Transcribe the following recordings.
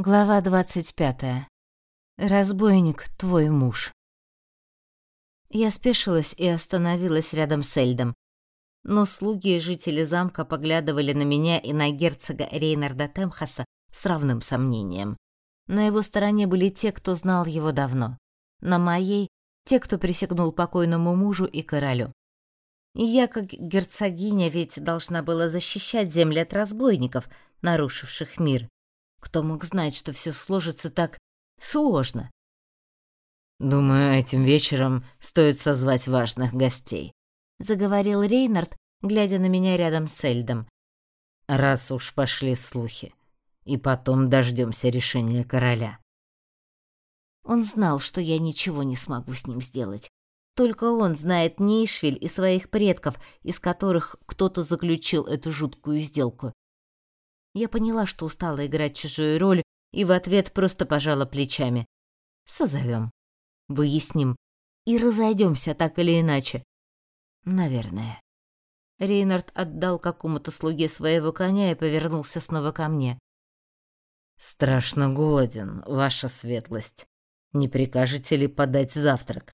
Глава двадцать пятая. Разбойник твой муж. Я спешилась и остановилась рядом с Эльдом. Но слуги и жители замка поглядывали на меня и на герцога Рейнарда Темхаса с равным сомнением. На его стороне были те, кто знал его давно. На моей — те, кто присягнул покойному мужу и королю. И я, как герцогиня, ведь должна была защищать земли от разбойников, нарушивших мир. Кто мог знать, что все сложится так сложно? Думаю, этим вечером стоит созвать важных гостей, заговорил Рейнард, глядя на меня рядом с Эльдом. Раз уж пошли слухи, и потом дождемся решения короля. Он знал, что я ничего не смогу с ним сделать. Только он знает Нейшвиль и своих предков, из которых кто-то заключил эту жуткую сделку. Я поняла, что устала играть чужую роль, и в ответ просто пожала плечами. Созовем, выясним и разойдемся так или иначе. Наверное. Рейнард отдал какому-то слуге своего коня и повернулся снова ко мне. Страшно голоден, ваша светлость. Не прикажете ли подать завтрак?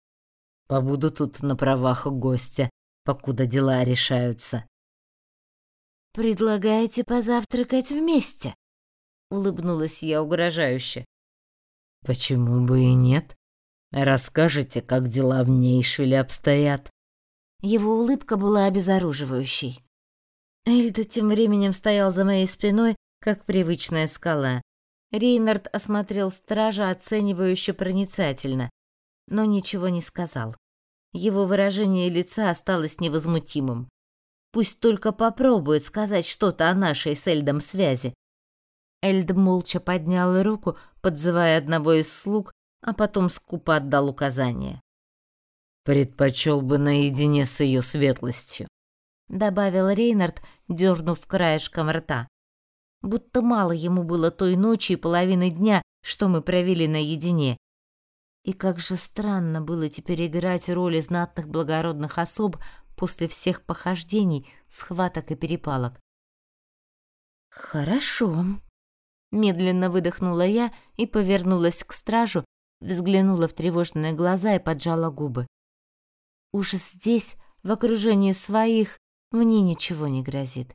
Побуду тут на правах гостя, покуда дела решаются. «Предлагаете позавтракать вместе?» — улыбнулась я угрожающе. «Почему бы и нет? Расскажите, как дела в Нейшвиле обстоят?» Его улыбка была обезоруживающей. Эльда тем временем стоял за моей спиной, как привычная скала. Рейнард осмотрел стража оценивающе проницательно, но ничего не сказал. Его выражение лица осталось невозмутимым. Пусть только попробует сказать что-то о нашей с Эльдом связи. Эльд молча поднял руку, подзывая одного из слуг, а потом скупо отдал указание. «Предпочел бы наедине с ее светлостью», — добавил Рейнард, дернув краешком рта. Будто мало ему было той ночи и половины дня, что мы провели наедине. И как же странно было теперь играть роли знатных благородных особ после всех похождений, схваток и перепалок. «Хорошо», — медленно выдохнула я и повернулась к стражу, взглянула в тревожные глаза и поджала губы. «Уж здесь, в окружении своих, мне ничего не грозит».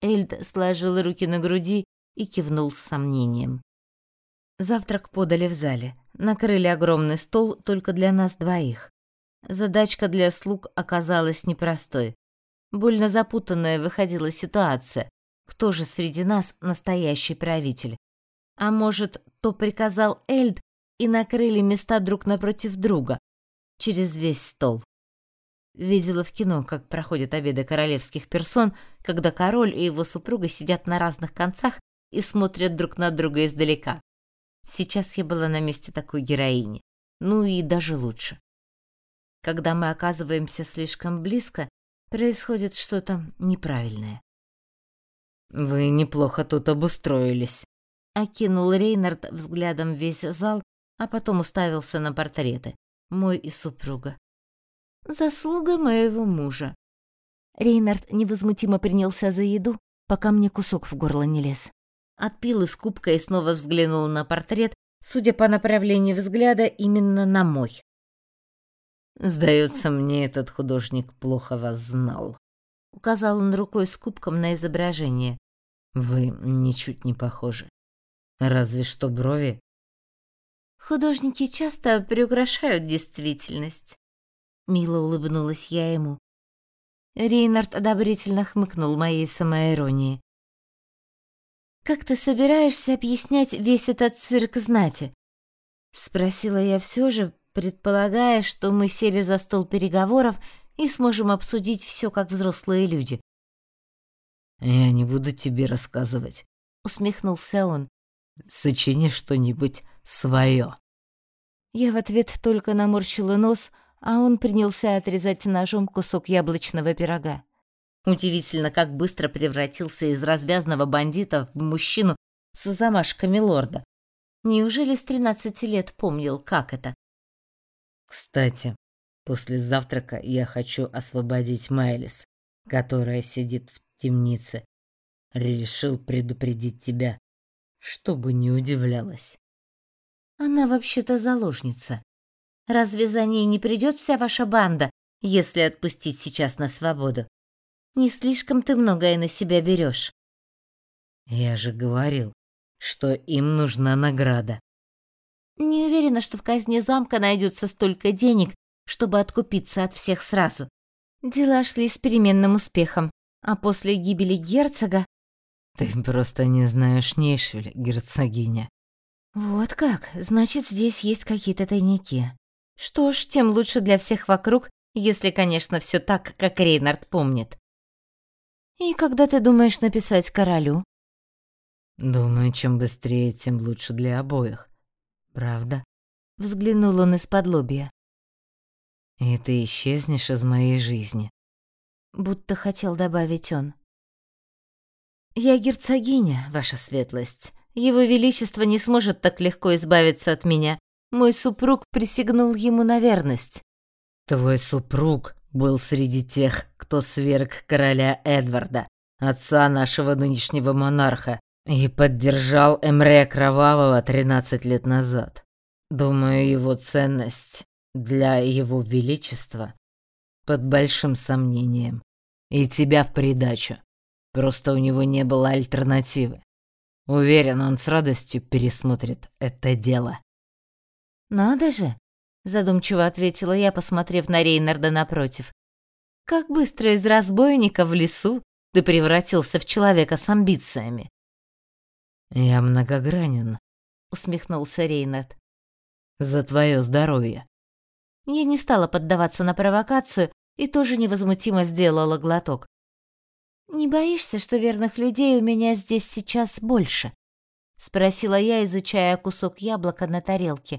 Эльд сложил руки на груди и кивнул с сомнением. Завтрак подали в зале. Накрыли огромный стол только для нас двоих. Задачка для слуг оказалась непростой. Больно запутанная выходила ситуация. Кто же среди нас настоящий правитель? А может, то приказал Эльд и накрыли места друг напротив друга, через весь стол. Видела в кино, как проходят обеды королевских персон, когда король и его супруга сидят на разных концах и смотрят друг на друга издалека. Сейчас я была на месте такой героини. Ну и даже лучше. Когда мы оказываемся слишком близко, происходит что-то неправильное. Вы неплохо тут обустроились, окинул Рейнард взглядом весь зал, а потом уставился на портреты, мой и супруга. Заслуга моего мужа. Рейнард невозмутимо принялся за еду, пока мне кусок в горло не лез. Отпил из кубка и снова взглянул на портрет, судя по направлению взгляда, именно на мой. Сдается мне, этот художник плохо вас знал. Указал он рукой с кубком на изображение. Вы ничуть не похожи. Разве что брови. Художники часто приукрашают действительность. Мило улыбнулась я ему. Рейнард одобрительно хмыкнул моей самоиронии. «Как ты собираешься объяснять весь этот цирк знати?» Спросила я все же, предполагая, что мы сели за стол переговоров и сможем обсудить все как взрослые люди. «Я не буду тебе рассказывать», — усмехнулся он. «Сочини что-нибудь свое». Я в ответ только наморщила нос, а он принялся отрезать ножом кусок яблочного пирога. Удивительно, как быстро превратился из развязного бандита в мужчину с замашками лорда. Неужели с тринадцати лет помнил, как это кстати, после завтрака я хочу освободить Майлис, которая сидит в темнице. Решил предупредить тебя. чтобы не удивлялась. Она вообще-то заложница. Разве за ней не придет вся ваша банда, если отпустить сейчас на свободу? Не слишком ты многое на себя берешь. Я же говорил, что им нужна награда. Не уверена, что в казне замка найдется столько денег, чтобы откупиться от всех сразу. Дела шли с переменным успехом, а после гибели герцога... Ты просто не знаешь Нейшвиль, герцогиня. Вот как, значит, здесь есть какие-то тайники. Что ж, тем лучше для всех вокруг, если, конечно, все так, как Рейнард помнит. И когда ты думаешь написать королю? Думаю, чем быстрее, тем лучше для обоих. Правда? Взглянул он из-под лобья. И ты исчезнешь из моей жизни. Будто хотел добавить он. Я герцогиня, ваша светлость. Его величество не сможет так легко избавиться от меня. Мой супруг присягнул ему на верность. Твой супруг был среди тех, кто сверг короля Эдварда, отца нашего нынешнего монарха, и поддержал Эмре Кровавого 13 лет назад. Думаю, его ценность для его величества под большим сомнением. И тебя в придачу. Просто у него не было альтернативы. Уверен, он с радостью пересмотрит это дело. Надо же, задумчиво ответила я, посмотрев на Рейнарда напротив. Как быстро из разбойника в лесу ты превратился в человека с амбициями. Я многогранен, усмехнулся Рейнард. За твое здоровье. Я не стала поддаваться на провокацию и тоже невозмутимо сделала глоток. Не боишься, что верных людей у меня здесь сейчас больше? спросила я, изучая кусок яблока на тарелке.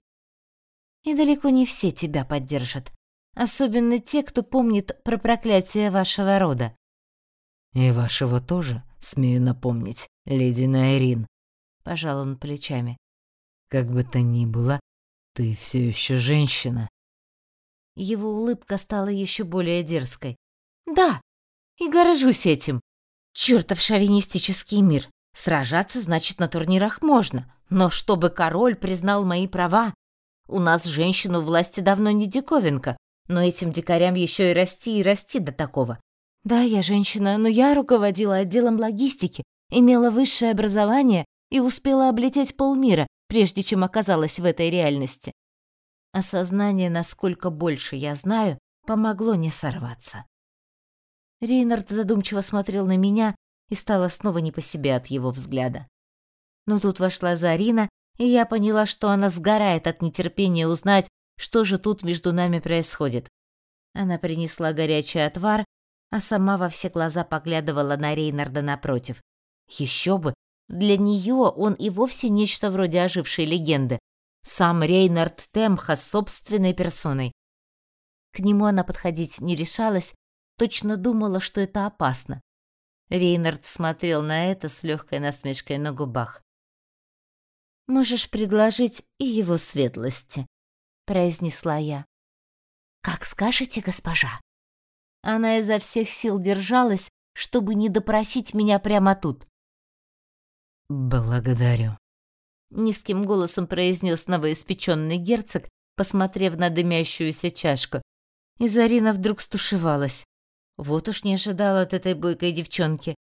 И далеко не все тебя поддержат, особенно те, кто помнит про проклятие вашего рода. И вашего тоже, смею напомнить, леди Найрин пожал он плечами. Как бы то ни было, ты все еще женщина. Его улыбка стала еще более дерзкой. Да, и горжусь этим. Чертов шовинистический мир. Сражаться, значит, на турнирах можно, но чтобы король признал мои права. У нас женщину власти давно не диковинка, но этим дикарям еще и расти и расти до такого. Да, я женщина, но я руководила отделом логистики, имела высшее образование и успела облететь полмира, прежде чем оказалась в этой реальности. Осознание, насколько больше я знаю, помогло не сорваться. Рейнард задумчиво смотрел на меня, и стало снова не по себе от его взгляда. Но тут вошла Зарина, и я поняла, что она сгорает от нетерпения узнать, что же тут между нами происходит. Она принесла горячий отвар, а сама во все глаза поглядывала на Рейнарда напротив. Еще бы, для нее он и вовсе нечто вроде ожившей легенды. Сам Рейнард Темха собственной персоной. К нему она подходить не решалась, точно думала, что это опасно. Рейнард смотрел на это с легкой насмешкой на губах. «Можешь предложить и его светлости», — произнесла я. «Как скажете, госпожа». Она изо всех сил держалась, чтобы не допросить меня прямо тут. «Благодарю», — низким голосом произнес новоиспеченный герцог, посмотрев на дымящуюся чашку. И Зарина вдруг стушевалась. Вот уж не ожидала от этой бойкой девчонки.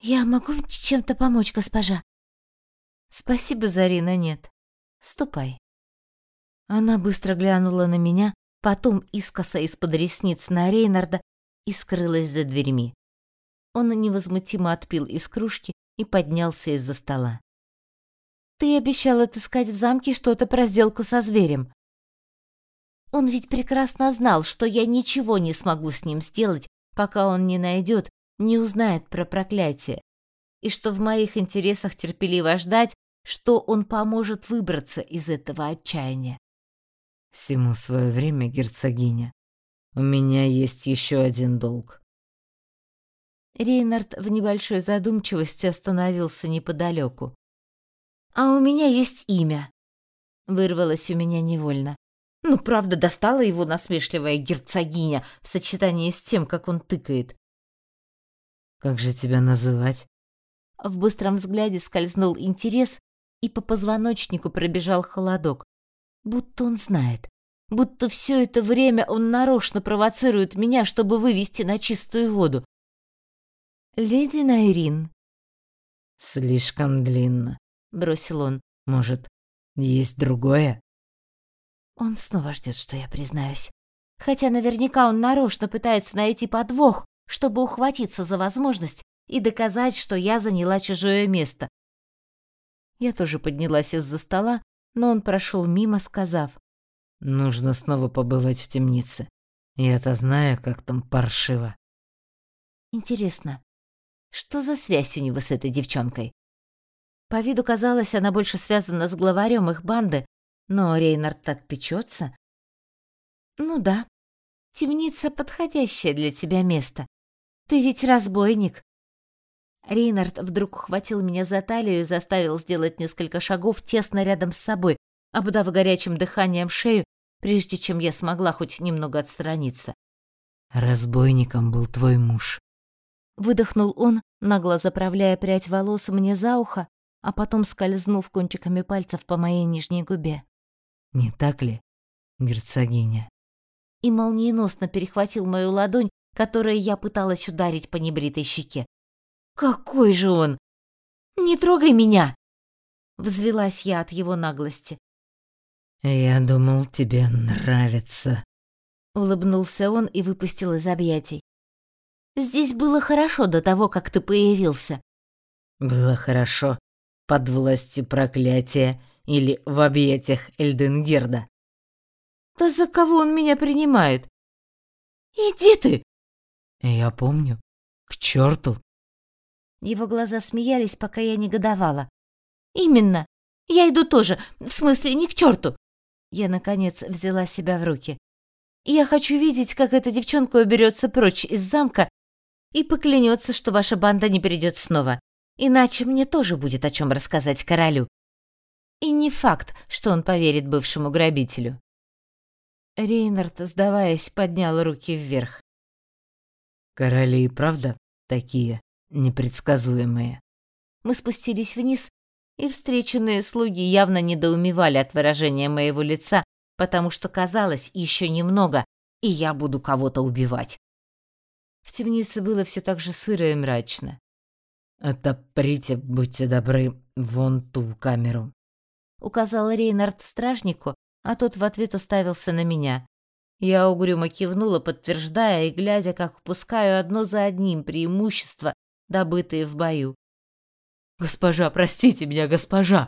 «Я могу чем-то помочь, госпожа?» «Спасибо, Зарина, нет. Ступай». Она быстро глянула на меня, потом искоса из-под ресниц на Рейнарда и скрылась за дверьми. Он невозмутимо отпил из кружки и поднялся из-за стола. «Ты обещал отыскать в замке что-то про сделку со зверем». Он ведь прекрасно знал, что я ничего не смогу с ним сделать, пока он не найдет, не узнает про проклятие, и что в моих интересах терпеливо ждать, что он поможет выбраться из этого отчаяния. Всему свое время, герцогиня. У меня есть еще один долг. Рейнард в небольшой задумчивости остановился неподалеку. «А у меня есть имя», — вырвалось у меня невольно. Ну, правда, достала его насмешливая герцогиня в сочетании с тем, как он тыкает. «Как же тебя называть?» В быстром взгляде скользнул интерес, и по позвоночнику пробежал холодок. Будто он знает. Будто все это время он нарочно провоцирует меня, чтобы вывести на чистую воду. «Леди Найрин». «Слишком длинно», — бросил он. «Может, есть другое?» Он снова ждет, что я признаюсь. Хотя наверняка он нарочно пытается найти подвох, чтобы ухватиться за возможность и доказать, что я заняла чужое место. Я тоже поднялась из-за стола, но он прошел мимо, сказав. «Нужно снова побывать в темнице. Я-то знаю, как там паршиво». Интересно, что за связь у него с этой девчонкой? По виду казалось, она больше связана с главарем их банды, но Рейнард так печется. Ну да, темница — подходящее для тебя место. Ты ведь разбойник. Рейнард вдруг ухватил меня за талию и заставил сделать несколько шагов тесно рядом с собой, обдав горячим дыханием шею, прежде чем я смогла хоть немного отстраниться. «Разбойником был твой муж», — выдохнул он, нагло заправляя прядь волос мне за ухо, а потом скользнув кончиками пальцев по моей нижней губе. Не так ли, герцогиня? И молниеносно перехватил мою ладонь, которой я пыталась ударить по небритой щеке. Какой же он? Не трогай меня! Взвелась я от его наглости. Я думал, тебе нравится. Улыбнулся он и выпустил из объятий. Здесь было хорошо до того, как ты появился. Было хорошо под властью проклятия или в объятиях Эльденгерда. Да за кого он меня принимает? Иди ты! Я помню. К черту. Его глаза смеялись, пока я негодовала. Именно. Я иду тоже. В смысле, не к черту. Я, наконец, взяла себя в руки. Я хочу видеть, как эта девчонка уберется прочь из замка и поклянется, что ваша банда не придет снова. Иначе мне тоже будет о чем рассказать королю. И не факт, что он поверит бывшему грабителю. Рейнард, сдаваясь, поднял руки вверх. Короли и правда такие непредсказуемые. Мы спустились вниз, и встреченные слуги явно недоумевали от выражения моего лица, потому что казалось еще немного, и я буду кого-то убивать. В темнице было все так же сыро и мрачно. «Отоприте, будьте добры, вон ту камеру», указал Рейнард стражнику, а тот в ответ уставился на меня. Я угрюмо кивнула, подтверждая и глядя, как упускаю одно за одним преимущества, добытые в бою. «Госпожа, простите меня, госпожа!»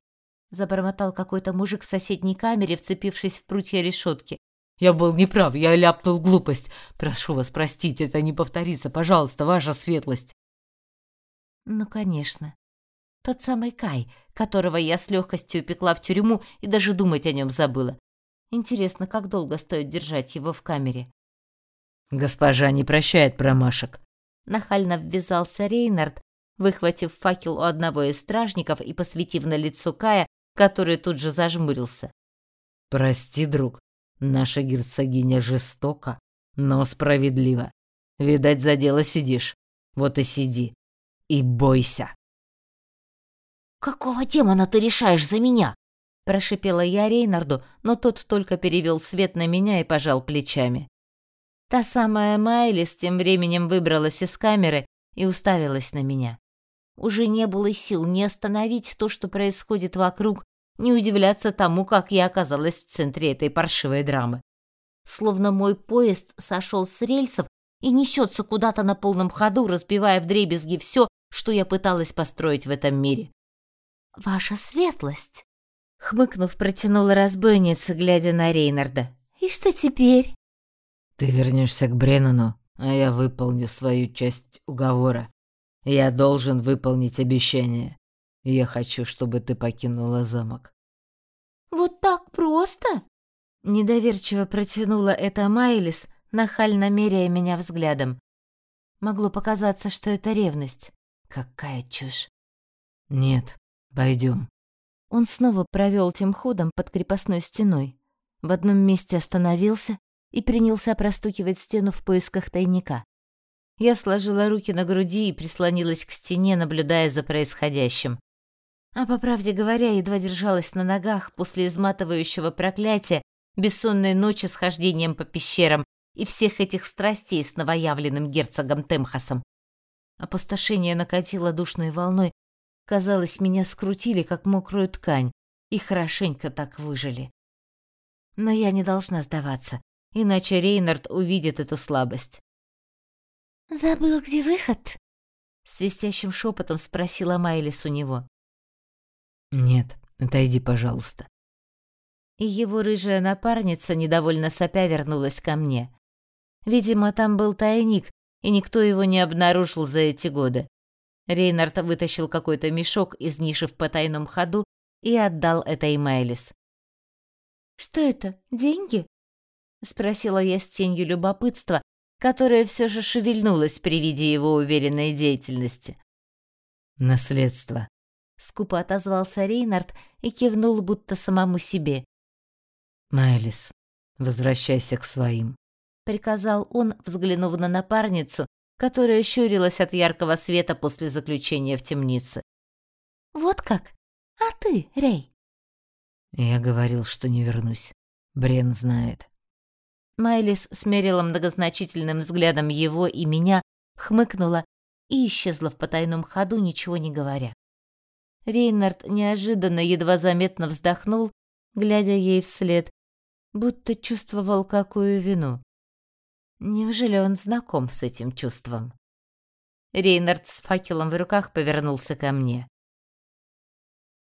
Забормотал какой-то мужик в соседней камере, вцепившись в прутья решетки. «Я был неправ, я ляпнул глупость. Прошу вас простить, это не повторится. Пожалуйста, ваша светлость!» Ну, конечно. Тот самый Кай, которого я с легкостью упекла в тюрьму и даже думать о нем забыла. Интересно, как долго стоит держать его в камере? Госпожа не прощает промашек. Нахально ввязался Рейнард, выхватив факел у одного из стражников и посветив на лицо Кая, который тут же зажмурился. Прости, друг, наша герцогиня жестока, но справедлива. Видать, за дело сидишь. Вот и сиди. И бойся. «Какого демона ты решаешь за меня?» Прошипела я Рейнарду, но тот только перевел свет на меня и пожал плечами. Та самая Майлис тем временем выбралась из камеры и уставилась на меня. Уже не было сил ни остановить то, что происходит вокруг, ни удивляться тому, как я оказалась в центре этой паршивой драмы. Словно мой поезд сошел с рельсов и несется куда-то на полном ходу, разбивая вдребезги все, что я пыталась построить в этом мире. «Ваша светлость!» Хмыкнув, протянула разбойница, глядя на Рейнарда. «И что теперь?» «Ты вернешься к Бреннану, а я выполню свою часть уговора. Я должен выполнить обещание. Я хочу, чтобы ты покинула замок». «Вот так просто?» Недоверчиво протянула эта Майлис, нахально меряя меня взглядом. Могло показаться, что это ревность. Какая чушь. «Нет, Пойдем. Он снова провел тем ходом под крепостной стеной. В одном месте остановился и принялся простукивать стену в поисках тайника. Я сложила руки на груди и прислонилась к стене, наблюдая за происходящим. А по правде говоря, едва держалась на ногах после изматывающего проклятия, бессонной ночи с хождением по пещерам и всех этих страстей с новоявленным герцогом Темхасом. Опустошение накатило душной волной. Казалось, меня скрутили, как мокрую ткань, и хорошенько так выжили. Но я не должна сдаваться, иначе Рейнард увидит эту слабость. «Забыл, где выход?» — свистящим шепотом спросила Майлис у него. «Нет, отойди, пожалуйста». И его рыжая напарница, недовольно сопя, вернулась ко мне. Видимо, там был тайник, и никто его не обнаружил за эти годы. Рейнард вытащил какой-то мешок из ниши в потайном ходу и отдал это Майлис. «Что это, деньги?» — спросила я с тенью любопытства, которая все же шевельнулась при виде его уверенной деятельности. «Наследство», — скупо отозвался Рейнард и кивнул будто самому себе. «Майлис, возвращайся к своим», — приказал он, взглянув на напарницу, которая щурилась от яркого света после заключения в темнице. «Вот как? А ты, Рей?» Я говорил, что не вернусь. Брен знает. Майлис смерила многозначительным взглядом его и меня, хмыкнула и исчезла в потайном ходу, ничего не говоря. Рейнард неожиданно едва заметно вздохнул, глядя ей вслед, будто чувствовал какую вину. Неужели он знаком с этим чувством? Рейнард с факелом в руках повернулся ко мне.